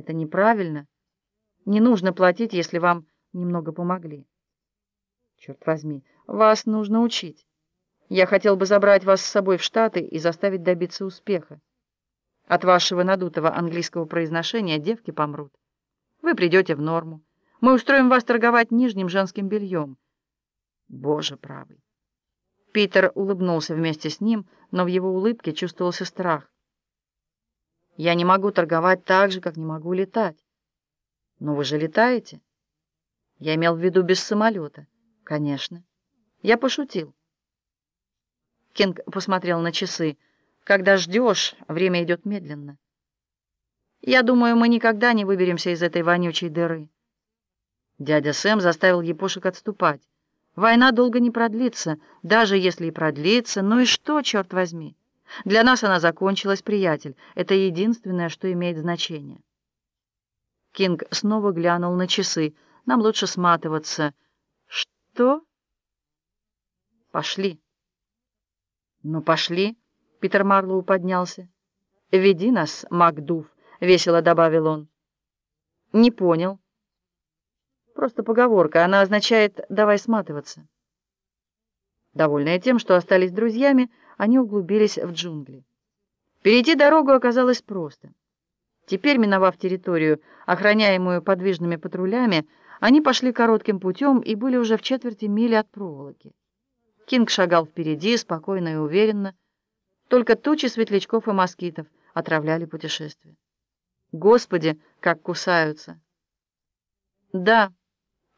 Это неправильно. Не нужно платить, если вам немного помогли. Черт возьми, вас нужно учить. Я хотел бы забрать вас с собой в Штаты и заставить добиться успеха. От вашего надутого английского произношения девки помрут. Вы придете в норму. Мы устроим вас торговать нижним женским бельем. Боже правый. Питер улыбнулся вместе с ним, но в его улыбке чувствовался страх. Я не могу торговать так же, как не могу летать. Но вы же летаете? Я имел в виду без самолета. Конечно. Я пошутил. Кинг посмотрел на часы. Когда ждешь, время идет медленно. Я думаю, мы никогда не выберемся из этой вонючей дыры. Дядя Сэм заставил епошек отступать. Война долго не продлится, даже если и продлится. Ну и что, черт возьми? Для нас она закончилась, приятель. Это единственное, что имеет значение. Кинг снова глянул на часы. Нам лучше сматываться. Что? Пошли. Ну, пошли. Питер Марлоу поднялся. «Веди нас, Макдув», — весело добавил он. «Не понял». «Просто поговорка. Она означает «давай сматываться». Довольные тем, что остались друзьями, они углубились в джунгли. Перейти дорогу оказалось просто. Теперь, миновав территорию, охраняемую подвижными патрулями, они пошли коротким путем и были уже в четверти мили от проволоки. Кинг шагал впереди, спокойно и уверенно. Только тучи светлячков и москитов отравляли путешествие. Господи, как кусаются! Да,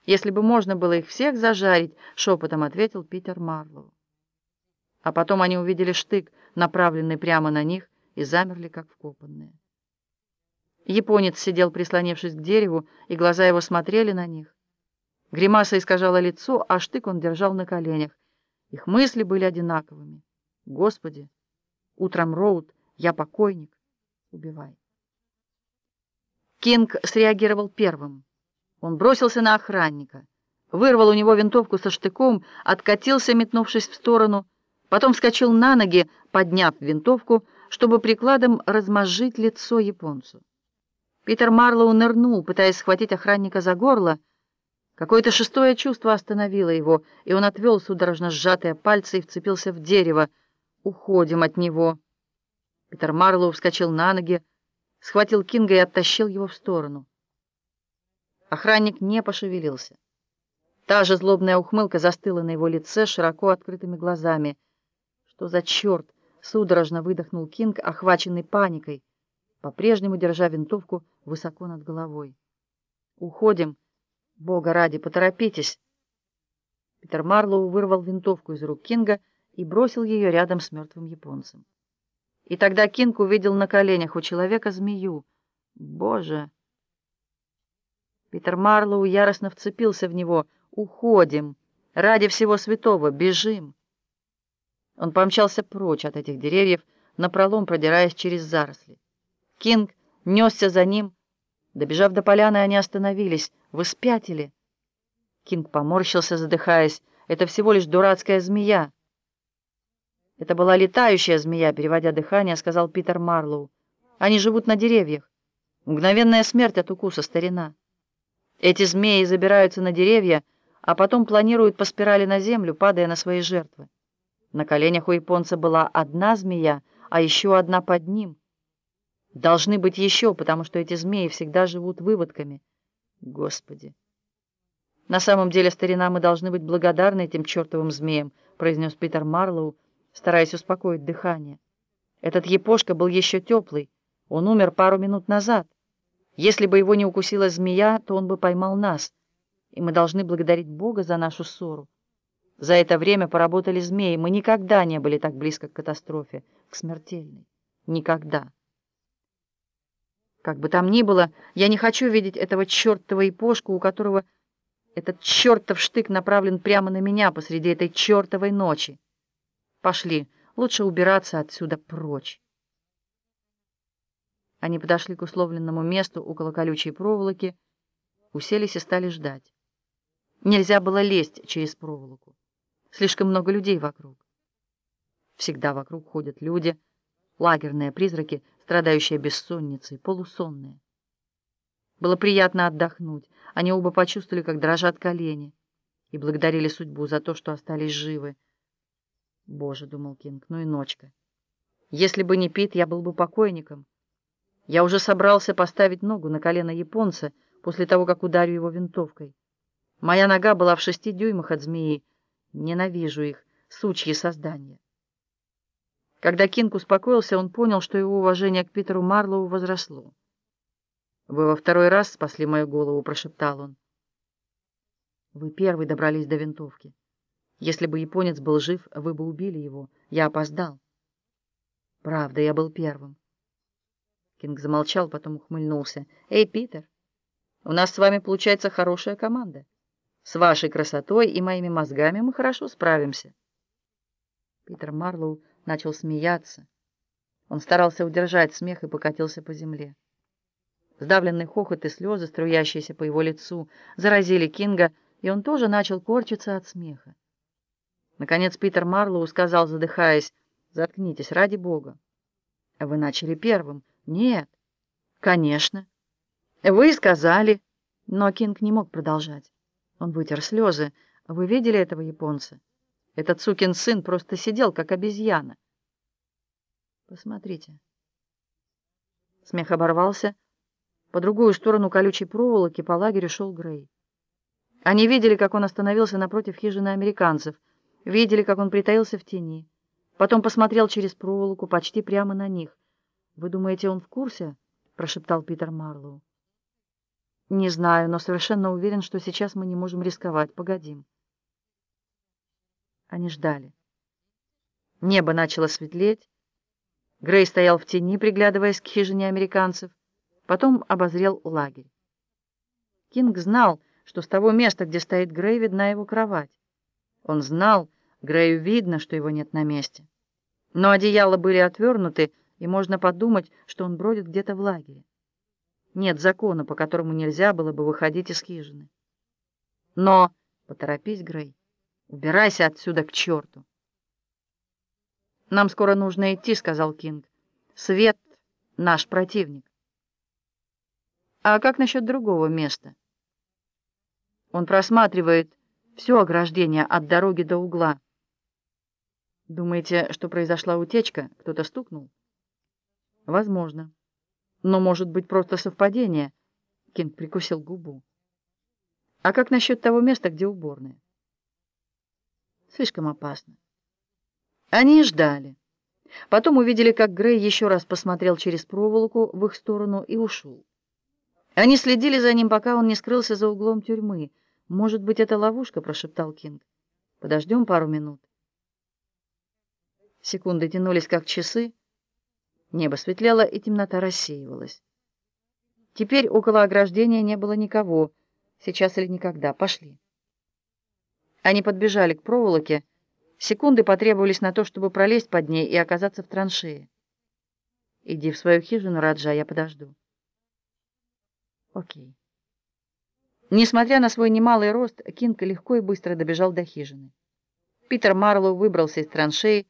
если бы можно было их всех зажарить, шепотом ответил Питер Марлоу. А потом они увидели штык, направленный прямо на них, и замерли, как вкопанные. Японец сидел, прислонившись к дереву, и глаза его смотрели на них. Гримаса искажала лицо, а штык он держал на коленях. Их мысли были одинаковыми. Господи, утром Роуд, я покойник, убивай. Кинг среагировал первым. Он бросился на охранника, вырвал у него винтовку со штыком, откатился, метнувшись в сторону, Потом вскочил на ноги, подняв винтовку, чтобы прикладом размозжить лицо японцу. Питер Марлоу нырнул, пытаясь схватить охранника за горло. Какое-то шестое чувство остановило его, и он отвел судорожно сжатые пальцы и вцепился в дерево. «Уходим от него!» Питер Марлоу вскочил на ноги, схватил Кинга и оттащил его в сторону. Охранник не пошевелился. Та же злобная ухмылка застыла на его лице широко открытыми глазами — что за черт? Судорожно выдохнул Кинг, охваченный паникой, по-прежнему держа винтовку высоко над головой. Уходим. Бога ради, поторопитесь. Питер Марлоу вырвал винтовку из рук Кинга и бросил ее рядом с мертвым японцем. И тогда Кинг увидел на коленях у человека змею. Боже! Питер Марлоу яростно вцепился в него. «Уходим! Ради всего святого! Бежим!» Он помчался прочь от этих деревьев, напролом продираясь через заросли. Кинг несся за ним. Добежав до поляны, они остановились. «Вы спятили?» Кинг поморщился, задыхаясь. «Это всего лишь дурацкая змея». «Это была летающая змея», — переводя дыхание, сказал Питер Марлоу. «Они живут на деревьях. Мгновенная смерть от укуса старина. Эти змеи забираются на деревья, а потом планируют по спирали на землю, падая на свои жертвы. На коленях у японца была одна змея, а еще одна под ним. Должны быть еще, потому что эти змеи всегда живут выводками. Господи! На самом деле, старина, мы должны быть благодарны этим чертовым змеям, произнес Питер Марлоу, стараясь успокоить дыхание. Этот епошка был еще теплый. Он умер пару минут назад. Если бы его не укусила змея, то он бы поймал нас. И мы должны благодарить Бога за нашу ссору. За это время поработали змеи. Мы никогда не были так близко к катастрофе, к смертельной. Никогда. Как бы там ни было, я не хочу видеть этого чертова ипошку, у которого этот чертов штык направлен прямо на меня посреди этой чертовой ночи. Пошли, лучше убираться отсюда прочь. Они подошли к условленному месту около колючей проволоки, уселись и стали ждать. Нельзя было лезть через проволоку. Слишком много людей вокруг. Всегда вокруг ходят люди, лагерные призраки, страдающие бессонницей, полусонные. Было приятно отдохнуть. Они оба почувствовали, как дрожат колени, и благодарили судьбу за то, что остались живы. «Боже», — думал Кинг, — «ну и ночка. Если бы не Пит, я был бы покойником. Я уже собрался поставить ногу на колено японца после того, как ударю его винтовкой. Моя нога была в шести дюймах от змеи. Ненавижу их, сучьи создания». Когда Кинг успокоился, он понял, что его уважение к Питеру Марлоу возросло. «Вы во второй раз спасли мою голову», — прошептал он. «Вы первый добрались до винтовки. Если бы японец был жив, вы бы убили его. Я опоздал». «Правда, я был первым». Кинг замолчал, потом ухмыльнулся. «Эй, Питер, у нас с вами получается хорошая команда. С вашей красотой и моими мозгами мы хорошо справимся». Питер Марлоу начал смеяться. Он старался удержать смех и покатился по земле. Сдавленный хохот и слезы, струящиеся по его лицу, заразили Кинга, и он тоже начал корчиться от смеха. Наконец Питер Марлоу сказал, задыхаясь, «Заткнитесь, ради Бога». «Вы начали первым». «Нет». «Конечно». «Вы сказали». Но Кинг не мог продолжать. Он вытер слезы. «Вы видели этого японца? Этот сукин сын просто сидел, как обезьяна». «Посмотрите». Смех оборвался. По другую сторону колючей проволоки по лагерю шел Грей. Они видели, как он остановился напротив хижины американцев, видели, как он притаился в тени. Потом посмотрел через проволоку почти прямо на них. «Вы думаете, он в курсе?» — прошептал Питер Марлоу. «Не знаю, но совершенно уверен, что сейчас мы не можем рисковать. Погодим». Они ждали. Небо начало светлеть. Грей стоял в тени, приглядываясь к хижине американцев. Потом обозрел лагерь. Кинг знал, что с того места, где стоит Грей, видна его кровать. Он знал, Грею видно, что его нет на месте. Но одеяла были отвернуты, и можно подумать, что он бродит где-то в лагере. Нет закона, по которому нельзя было бы выходить из хижины. Но, поторопись, Грей, убирайся отсюда к черту. «Нам скоро нужно идти», — сказал Кинг. «Свет — наш противник». А как насчет другого места? Он просматривает все ограждение от дороги до угла. Думаете, что произошла утечка? Кто-то стукнул? Возможно. Но может быть просто совпадение. Кинг прикусил губу. А как насчет того места, где уборная? Слишком опасно. Они ждали. Потом увидели, как Грей еще раз посмотрел через проволоку в их сторону и ушел. Они следили за ним, пока он не скрылся за углом тюрьмы. «Может быть, это ловушка?» — прошептал Кинг. «Подождем пару минут». Секунды тянулись, как часы. Небо светлело, и темнота рассеивалась. Теперь около ограждения не было никого. Сейчас или никогда. Пошли. Они подбежали к проволоке. Секунды потребовались на то, чтобы пролезть под ней и оказаться в траншее. «Иди в свою хижину, Раджа, я подожду». Окей. Несмотря на свой немалый рост, Кинг легко и быстро добежал до хижины. Питер Марлоу выбрался из траншеи.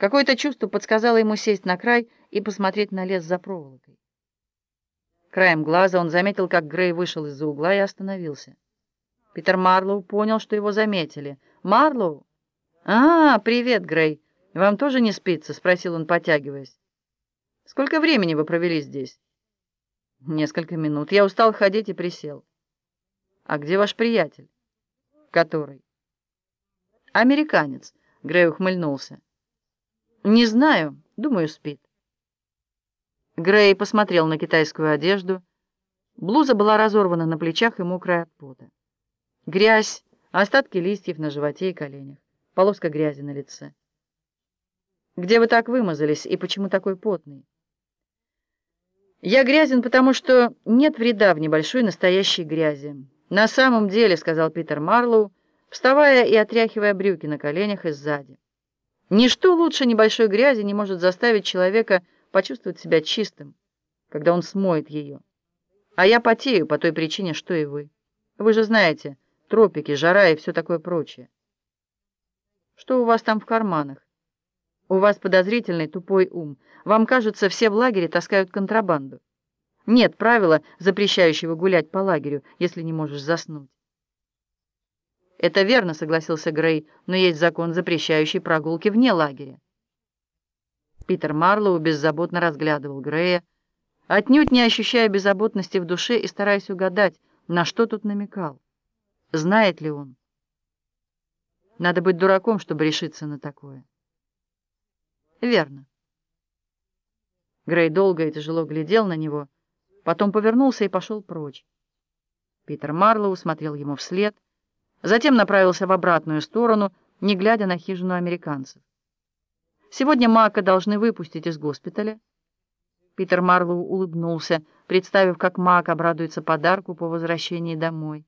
Какое-то чувство подсказало ему сесть на край и посмотреть на лес за проволокой. Краем глаза он заметил, как Грей вышел из-за угла и остановился. Питер Марлоу понял, что его заметили. «Марлоу?» «А, привет, Грей. Вам тоже не спится?» — спросил он, потягиваясь. «Сколько времени вы провели здесь?» Несколько минут. Я устал ходить и присел. А где ваш приятель? Который? Американец. Грей ухмыльнулся. Не знаю. Думаю, спит. Грей посмотрел на китайскую одежду. Блуза была разорвана на плечах и мокрая от пота. Грязь, остатки листьев на животе и коленях, полоска грязи на лице. «Где вы так вымазались и почему такой потный?» «Я грязен, потому что нет вреда в небольшой настоящей грязи». «На самом деле», — сказал Питер Марлоу, вставая и отряхивая брюки на коленях и сзади. «Ничто лучше небольшой грязи не может заставить человека почувствовать себя чистым, когда он смоет ее. А я потею по той причине, что и вы. Вы же знаете, тропики, жара и все такое прочее. Что у вас там в карманах? У вас подозрительный тупой ум. Вам кажется, все в лагере таскают контрабанду. Нет правила, запрещающего гулять по лагерю, если не можешь заснуть. «Это верно», — согласился Грей, «но есть закон, запрещающий прогулки вне лагеря». Питер Марлоу беззаботно разглядывал Грея, отнюдь не ощущая беззаботности в душе и стараясь угадать, на что тут намекал. Знает ли он? Надо быть дураком, чтобы решиться на такое. Верно. Грей долго и тяжело глядел на него, потом повернулся и пошел прочь. Питер Марлоу смотрел ему вслед, затем направился в обратную сторону, не глядя на хижину американцев. Сегодня Мака должны выпустить из госпиталя. Питер Марлоу улыбнулся, представив, как Мак обрадуется подарку по возвращении домой.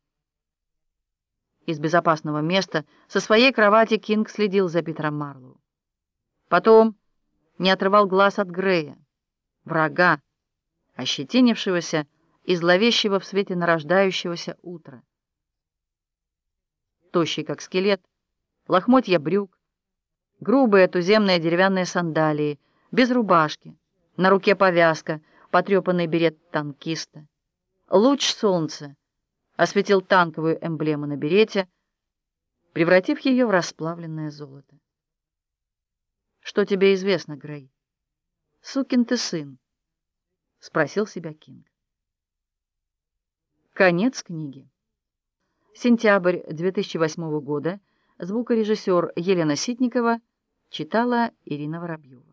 Из безопасного места со своей кровати Кинг следил за Питером Марлоу. Потом не отрывал глаз от Грея, врага, ощетинившегося и зловещего в свете нарождающегося утра. Тощий, как скелет, лохмотья брюк, грубые туземные деревянные сандалии, без рубашки, на руке повязка, потрепанный берет танкиста. Луч солнца осветил танковую эмблему на берете, превратив ее в расплавленное золото. «Что тебе известно, Грей?» «Сукин ты сын», — спросил себя Кинг. Конец книги. Сентябрь 2008 года. Звукорежиссер Елена Ситникова читала Ирина Воробьева.